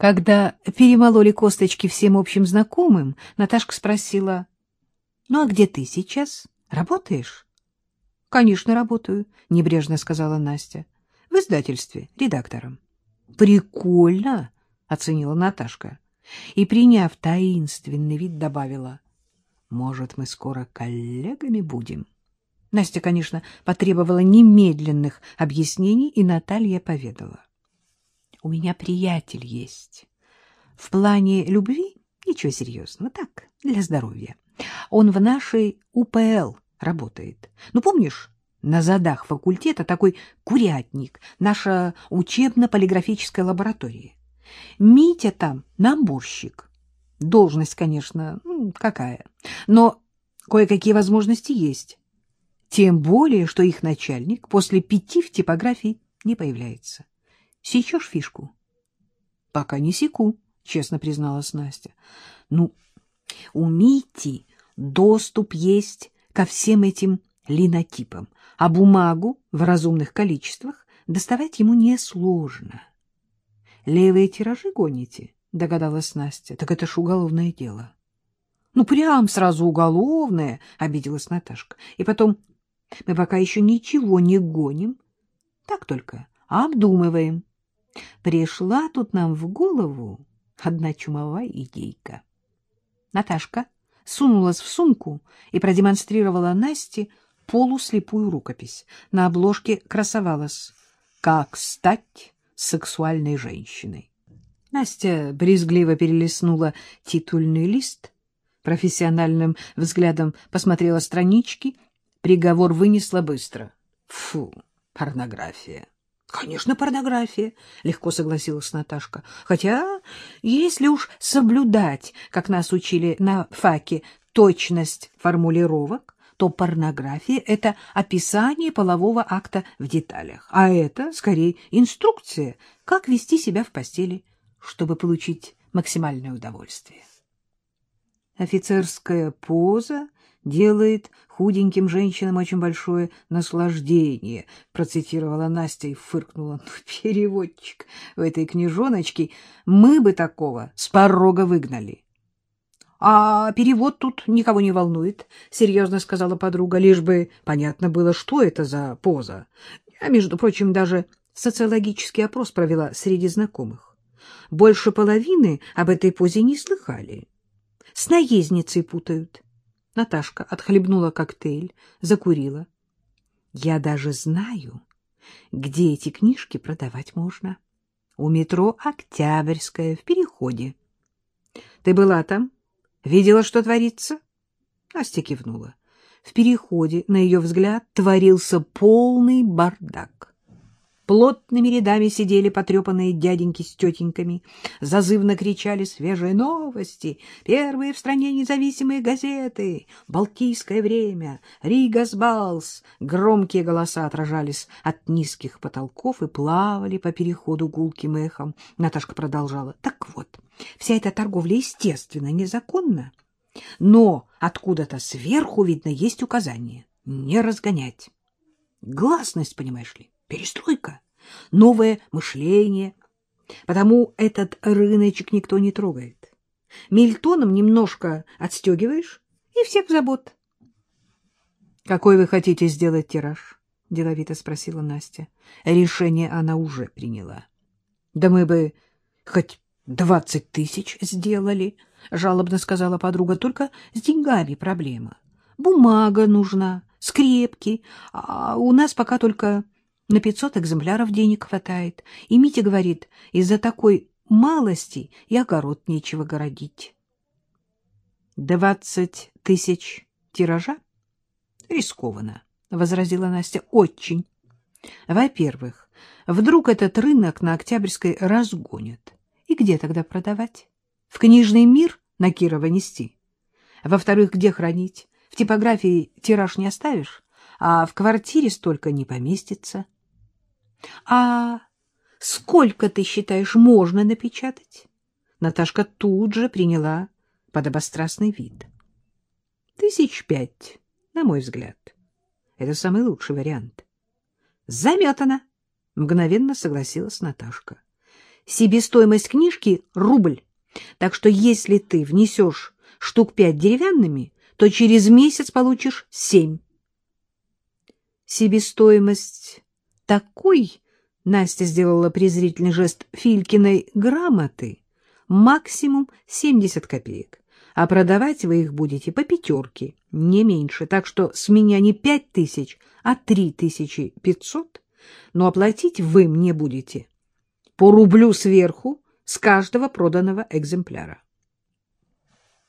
Когда перемололи косточки всем общим знакомым, Наташка спросила, «Ну а где ты сейчас? Работаешь?» «Конечно, работаю», — небрежно сказала Настя. «В издательстве, редактором». «Прикольно», — оценила Наташка. И, приняв таинственный вид, добавила, «Может, мы скоро коллегами будем?» Настя, конечно, потребовала немедленных объяснений, и Наталья поведала. У меня приятель есть. В плане любви ничего серьезного, так, для здоровья. Он в нашей УПЛ работает. Ну, помнишь, на задах факультета такой курятник, наша учебно-полиграфическая лаборатория. Митя там намбурщик. Должность, конечно, ну, какая, но кое-какие возможности есть. Тем более, что их начальник после пяти в типографии не появляется. Сечешь фишку? — Пока не секу, — честно призналась Настя. — Ну, у Мити доступ есть ко всем этим линотипам, а бумагу в разумных количествах доставать ему несложно. — Левые тиражи гоните? — догадалась Настя. — Так это ж уголовное дело. — Ну, прям сразу уголовное, — обиделась Наташка. — И потом, мы пока еще ничего не гоним, так только обдумываем. Пришла тут нам в голову одна чумовая идейка. Наташка сунулась в сумку и продемонстрировала Насте полуслепую рукопись. На обложке красовалась «Как стать сексуальной женщиной». Настя брезгливо перелистнула титульный лист, профессиональным взглядом посмотрела странички, приговор вынесла быстро. Фу, порнография. Конечно, порнография, легко согласилась Наташка. Хотя, если уж соблюдать, как нас учили на факе, точность формулировок, то порнография — это описание полового акта в деталях, а это, скорее, инструкция, как вести себя в постели, чтобы получить максимальное удовольствие. Офицерская поза делает худеньким женщинам очень большое наслаждение, процитировала Настя и фыркнула. Ну, переводчик в этой книжоночке, мы бы такого с порога выгнали. А перевод тут никого не волнует, серьезно сказала подруга, лишь бы понятно было, что это за поза. Я, между прочим, даже социологический опрос провела среди знакомых. Больше половины об этой позе не слыхали. С наездницей путают. Наташка отхлебнула коктейль, закурила. Я даже знаю, где эти книжки продавать можно. У метро Октябрьская, в Переходе. Ты была там? Видела, что творится? Настя кивнула. В Переходе, на ее взгляд, творился полный бардак. Плотными рядами сидели потрепанные дяденьки с тетеньками, зазывно кричали свежие новости, первые в стране независимые газеты, «Балтийское время», «Ригасбалс». Громкие голоса отражались от низких потолков и плавали по переходу гулким эхом. Наташка продолжала. «Так вот, вся эта торговля, естественно, незаконна, но откуда-то сверху, видно, есть указание — не разгонять. Гласность, понимаешь ли?» Перестройка, новое мышление. Потому этот рыночек никто не трогает. Мильтоном немножко отстегиваешь, и всех забот. — Какой вы хотите сделать тираж? — деловито спросила Настя. Решение она уже приняла. — Да мы бы хоть двадцать тысяч сделали, — жалобно сказала подруга. — Только с деньгами проблема. Бумага нужна, скрепки, а у нас пока только на пятьсот экземпляров денег хватает. И Митя говорит, из-за такой малости и огород нечего городить. Двадцать тысяч тиража? Рискованно, — возразила Настя. Очень. Во-первых, вдруг этот рынок на Октябрьской разгонят. И где тогда продавать? В книжный мир на Кирова нести? Во-вторых, где хранить? В типографии тираж не оставишь, а в квартире столько не поместится. — А сколько, ты считаешь, можно напечатать? Наташка тут же приняла подобострастный вид. — Тысяч пять, на мой взгляд. Это самый лучший вариант. — Заметано! — мгновенно согласилась Наташка. Себестоимость книжки — рубль. Так что если ты внесешь штук пять деревянными, то через месяц получишь семь. Себестоимость такой, Настя сделала презрительный жест Филькиной грамоты, максимум 70 копеек, а продавать вы их будете по пятерке, не меньше, так что с меня не пять тысяч, а три тысячи пятьсот, но оплатить вы мне будете по рублю сверху с каждого проданного экземпляра.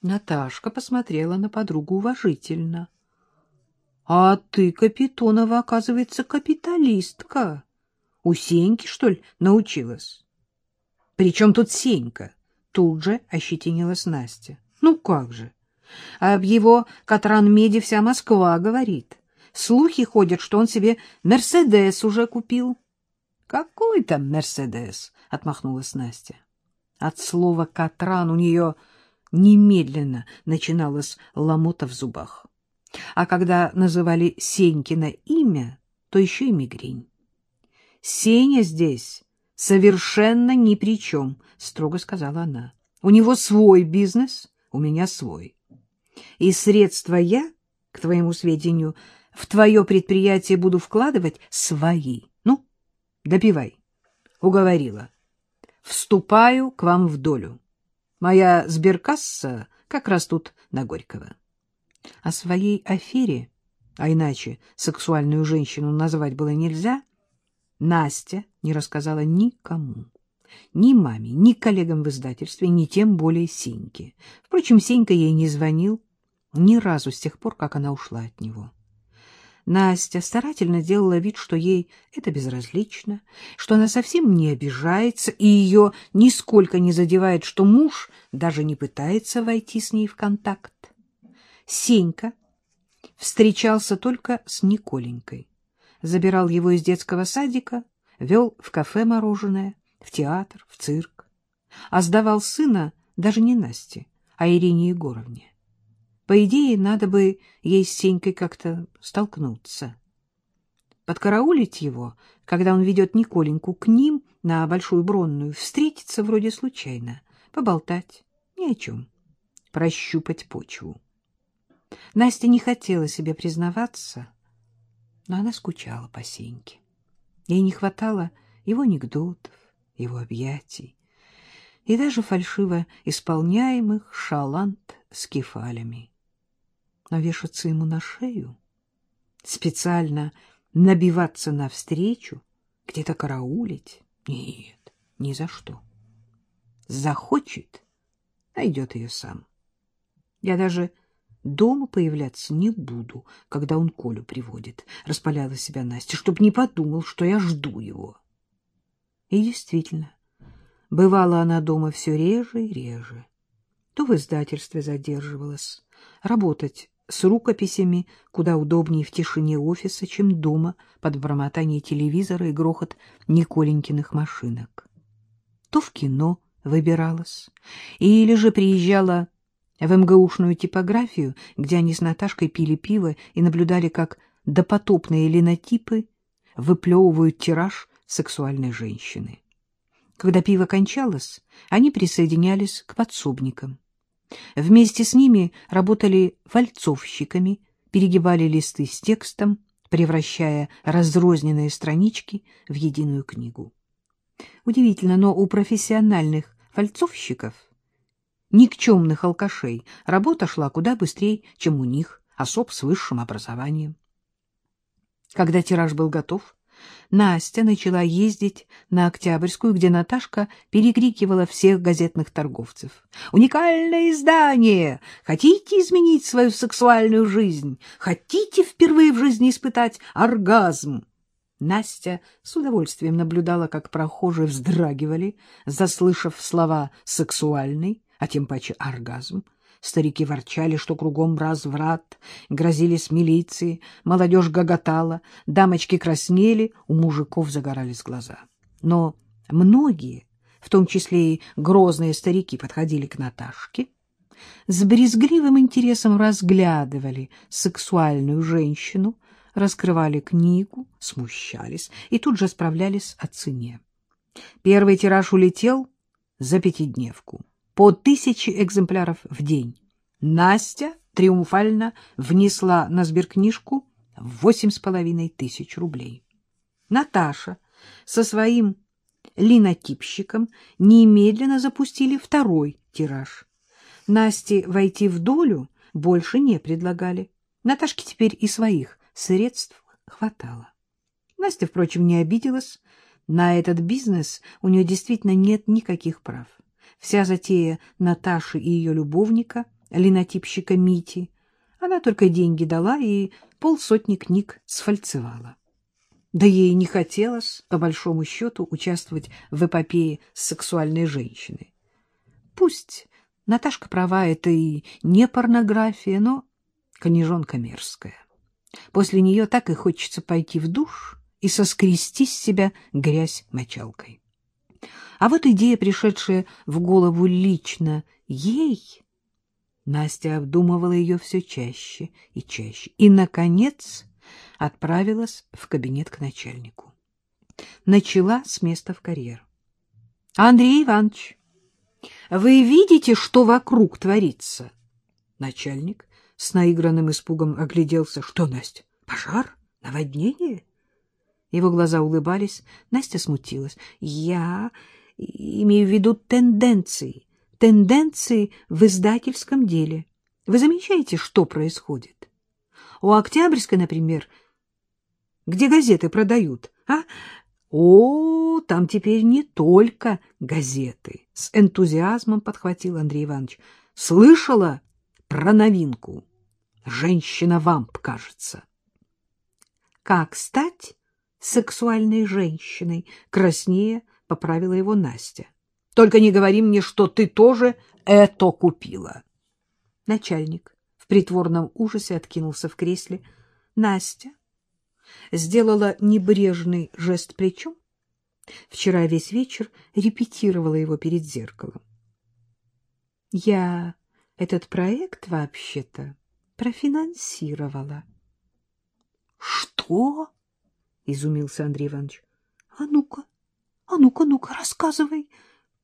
Наташка посмотрела на подругу уважительно. — А ты, Капитонова, оказывается, капиталистка. У Сеньки, что ли, научилась? — Причем тут Сенька? Тут же ощетинилась Настя. — Ну как же? Об его Катран-Меди вся Москва говорит. Слухи ходят, что он себе Мерседес уже купил. — Какой там Мерседес? — отмахнулась Настя. От слова «Катран» у нее немедленно начиналась ломота в зубах. А когда называли Сенькино имя, то еще и мигрень. «Сеня здесь совершенно ни при чем», — строго сказала она. «У него свой бизнес, у меня свой. И средства я, к твоему сведению, в твое предприятие буду вкладывать свои. Ну, допивай». Уговорила. «Вступаю к вам в долю». Моя сберкасса как раз тут на Горького. О своей афере, а иначе сексуальную женщину назвать было нельзя, Настя не рассказала никому. Ни маме, ни коллегам в издательстве, ни тем более Сеньке. Впрочем, Сенька ей не звонил ни разу с тех пор, как она ушла от него. Настя старательно делала вид, что ей это безразлично, что она совсем не обижается, и ее нисколько не задевает, что муж даже не пытается войти с ней в контакт. Сенька встречался только с Николенькой, забирал его из детского садика, вел в кафе мороженое, в театр, в цирк, а сдавал сына даже не Насте, а Ирине Егоровне. По идее, надо бы ей с Сенькой как-то столкнуться. Подкараулить его, когда он ведет Николеньку к ним на Большую Бронную, встретиться вроде случайно, поболтать, ни о чем, прощупать почву. Настя не хотела себе признаваться, но она скучала по Сеньке. Ей не хватало его анекдотов, его объятий и даже фальшиво исполняемых шалант с кефалями навешаться ему на шею, специально набиваться навстречу, где-то караулить? Нет, ни за что. Захочет, найдет ее сам. Я даже дома появляться не буду, когда он Колю приводит, — распаляла себя Настя, чтоб не подумал, что я жду его. И действительно, бывала она дома все реже и реже. То в издательстве задерживалась, работать с рукописями куда удобнее в тишине офиса, чем дома под бормотание телевизора и грохот Николенькиных машинок. То в кино выбиралась, или же приезжала в МГУшную типографию, где они с Наташкой пили пиво и наблюдали, как допотопные линотипы выплевывают тираж сексуальной женщины. Когда пиво кончалось, они присоединялись к подсобникам. Вместе с ними работали вальцовщиками, перегибали листы с текстом, превращая разрозненные странички в единую книгу. Удивительно, но у профессиональных фальцовщиков, никчемных алкашей, работа шла куда быстрее, чем у них, особ с высшим образованием. Когда тираж был готов, Настя начала ездить на Октябрьскую, где Наташка перекрикивала всех газетных торговцев. «Уникальное издание! Хотите изменить свою сексуальную жизнь? Хотите впервые в жизни испытать оргазм?» Настя с удовольствием наблюдала, как прохожие вздрагивали, заслышав слова «сексуальный», а тем паче «оргазм», Старики ворчали, что кругом разврат, грозились милиции, молодежь гоготала, дамочки краснели, у мужиков загорались глаза. Но многие, в том числе и грозные старики, подходили к Наташке, с брезгливым интересом разглядывали сексуальную женщину, раскрывали книгу, смущались и тут же справлялись о цене. Первый тираж улетел за пятидневку. По тысяче экземпляров в день. Настя триумфально внесла на сберкнижку восемь с половиной тысяч рублей. Наташа со своим линотипщиком немедленно запустили второй тираж. Насте войти в долю больше не предлагали. Наташке теперь и своих средств хватало. Настя, впрочем, не обиделась. На этот бизнес у нее действительно нет никаких прав. Вся затея Наташи и ее любовника, линотипщика Мити, она только деньги дала и полсотни книг сфальцевала. Да ей не хотелось, по большому счету, участвовать в эпопее с сексуальной женщиной. Пусть Наташка права, это и не порнография, но книжонка мерзкая. После нее так и хочется пойти в душ и соскрести с себя грязь мочалкой. А вот идея, пришедшая в голову лично ей, Настя обдумывала ее все чаще и чаще. И, наконец, отправилась в кабинет к начальнику. Начала с места в карьер. — Андрей Иванович, вы видите, что вокруг творится? Начальник с наигранным испугом огляделся. — Что, Настя, пожар? Наводнение? Его глаза улыбались. Настя смутилась. — Я имею в виду тенденции. Тенденции в издательском деле. Вы замечаете, что происходит? У Октябрьской, например, где газеты продают, а? О, там теперь не только газеты. С энтузиазмом подхватил Андрей Иванович. Слышала про новинку? Женщина-вамп, кажется. Как стать сексуальной женщиной? Краснее поправила его Настя. Только не говори мне, что ты тоже это купила. Начальник в притворном ужасе откинулся в кресле. Настя сделала небрежный жест плечом. Вчера весь вечер репетировала его перед зеркалом. Я этот проект вообще-то профинансировала. — Что? — изумился Андрей Иванович. — А ну-ка, а ну-ка, ну-ка, рассказывай.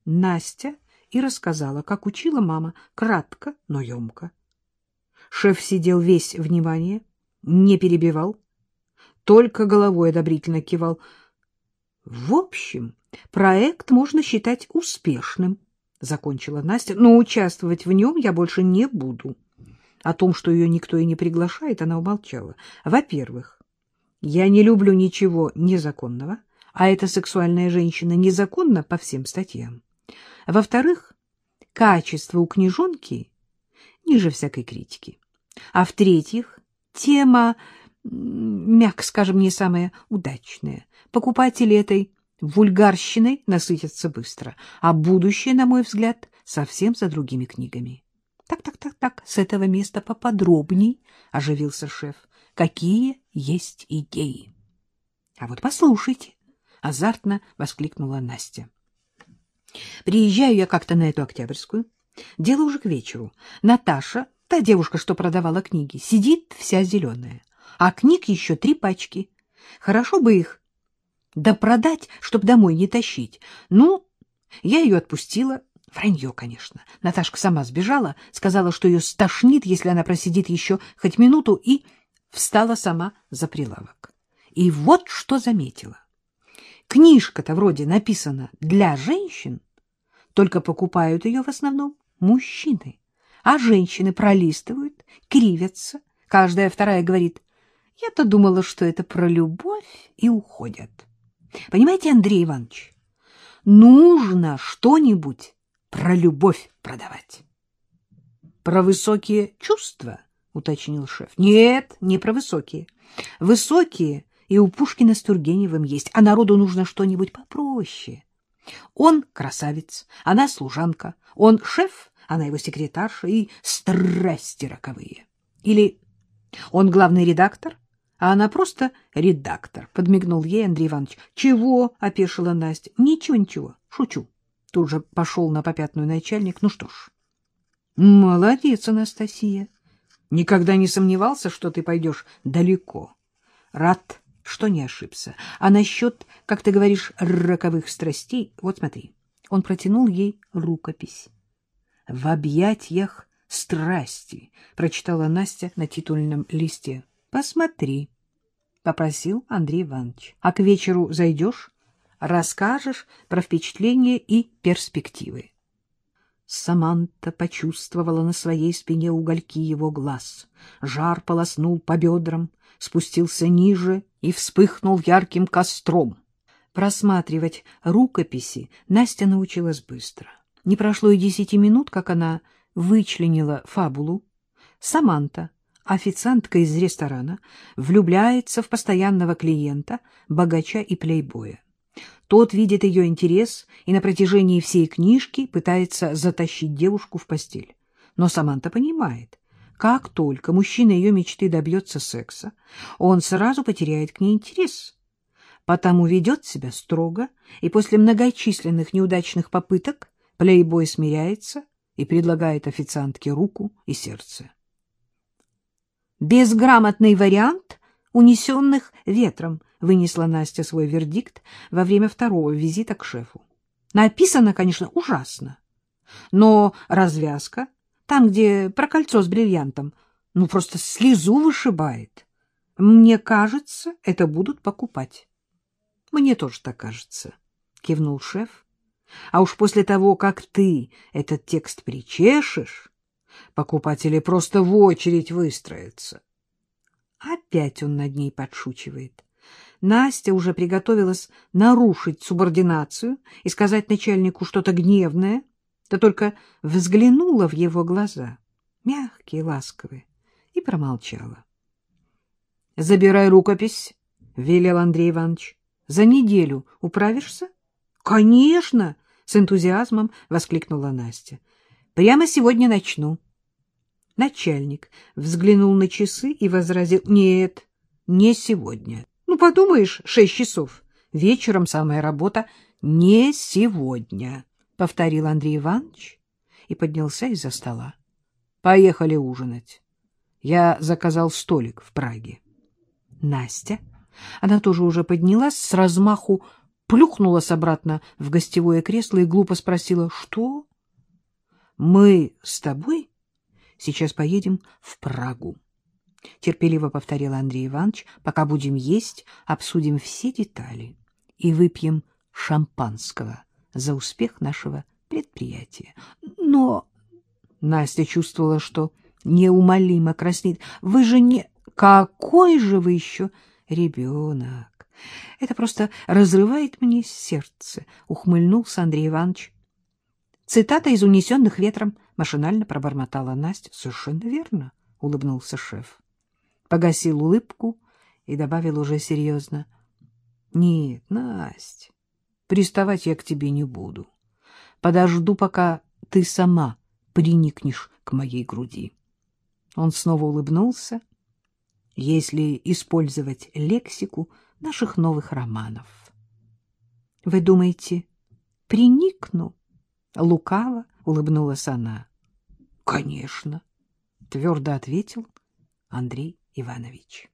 Настя и рассказала, как учила мама, кратко, но емко. Шеф сидел весь внимание, не перебивал, только головой одобрительно кивал. В общем, проект можно считать успешным, закончила Настя, но участвовать в нем я больше не буду. О том, что ее никто и не приглашает, она умолчала. Во-первых, я не люблю ничего незаконного, а эта сексуальная женщина незаконна по всем статьям. Во-вторых, качество у книжонки ниже всякой критики. А в-третьих, тема мягко скажем, не самое удачное. Покупатели этой вульгарщиной насытятся быстро, а будущее, на мой взгляд, совсем за другими книгами. Так, так, так, так, с этого места поподробней, оживился шеф. Какие есть идеи? А вот послушайте, азартно воскликнула Настя. Приезжаю я как-то на эту Октябрьскую. Дело уже к вечеру. Наташа, та девушка, что продавала книги, сидит вся зеленая а книг еще три пачки. Хорошо бы их да продать, чтоб домой не тащить. Ну, я ее отпустила. Вранье, конечно. Наташка сама сбежала, сказала, что ее стошнит, если она просидит еще хоть минуту, и встала сама за прилавок. И вот что заметила. Книжка-то вроде написана для женщин, только покупают ее в основном мужчины. А женщины пролистывают, кривятся. Каждая вторая говорит, я-то думала, что это про любовь, и уходят. Понимаете, Андрей Иванович, нужно что-нибудь про любовь продавать. — Про высокие чувства, — уточнил шеф. — Нет, не про высокие. Высокие и у Пушкина с Тургеневым есть, а народу нужно что-нибудь попроще. Он красавец, она служанка, он шеф, она его секретарша и страсти роковые. Или он главный редактор, а она просто редактор, — подмигнул ей Андрей Иванович. — Чего? — опешила Настя. — Ничего, ничего, шучу. Тут же пошел на попятную начальник. Ну что ж. — Молодец, Анастасия. Никогда не сомневался, что ты пойдешь далеко. Рад что не ошибся. А насчет, как ты говоришь, роковых страстей, вот смотри. Он протянул ей рукопись. «В объятиях страсти», — прочитала Настя на титульном листе. «Посмотри», — попросил Андрей Иванович. «А к вечеру зайдешь, расскажешь про впечатления и перспективы». Саманта почувствовала на своей спине угольки его глаз. Жар полоснул по бедрам, спустился ниже и вспыхнул ярким костром. Просматривать рукописи Настя научилась быстро. Не прошло и десяти минут, как она вычленила фабулу. Саманта, официантка из ресторана, влюбляется в постоянного клиента, богача и плейбоя. Тот видит ее интерес и на протяжении всей книжки пытается затащить девушку в постель. Но Саманта понимает, как только мужчина ее мечты добьется секса, он сразу потеряет к ней интерес. Потому ведет себя строго, и после многочисленных неудачных попыток плейбой смиряется и предлагает официантке руку и сердце. Безграмотный вариант унесенных ветром — вынесла Настя свой вердикт во время второго визита к шефу. Написано, конечно, ужасно, но развязка, там, где про кольцо с бриллиантом, ну, просто слезу вышибает. Мне кажется, это будут покупать. Мне тоже так кажется, — кивнул шеф. А уж после того, как ты этот текст причешешь, покупатели просто в очередь выстроятся. Опять он над ней подшучивает. Настя уже приготовилась нарушить субординацию и сказать начальнику что-то гневное, да только взглянула в его глаза, мягкие, ласковые, и промолчала. — Забирай рукопись, — велел Андрей Иванович. — За неделю управишься? — Конечно! — с энтузиазмом воскликнула Настя. — Прямо сегодня начну. Начальник взглянул на часы и возразил. — Нет, не сегодня. Ну, подумаешь, шесть часов. Вечером самая работа. Не сегодня, — повторил Андрей Иванович и поднялся из-за стола. Поехали ужинать. Я заказал столик в Праге. Настя, она тоже уже поднялась, с размаху плюхнулась обратно в гостевое кресло и глупо спросила, что? Мы с тобой сейчас поедем в Прагу. — терпеливо повторил Андрей Иванович, — пока будем есть, обсудим все детали и выпьем шампанского за успех нашего предприятия. Но Настя чувствовала, что неумолимо краснеет. Вы же не... Какой же вы еще ребенок? Это просто разрывает мне сердце, — ухмыльнулся Андрей Иванович. Цитата из «Унесенных ветром» машинально пробормотала Настя. — Совершенно верно, — улыбнулся шеф погасил улыбку и добавил уже серьезно. — Нет, Настя, приставать я к тебе не буду. Подожду, пока ты сама приникнешь к моей груди. Он снова улыбнулся, если использовать лексику наших новых романов. — Вы думаете, приникну? — лукаво улыбнулась она. — Конечно, — твердо ответил Андрей Иванович.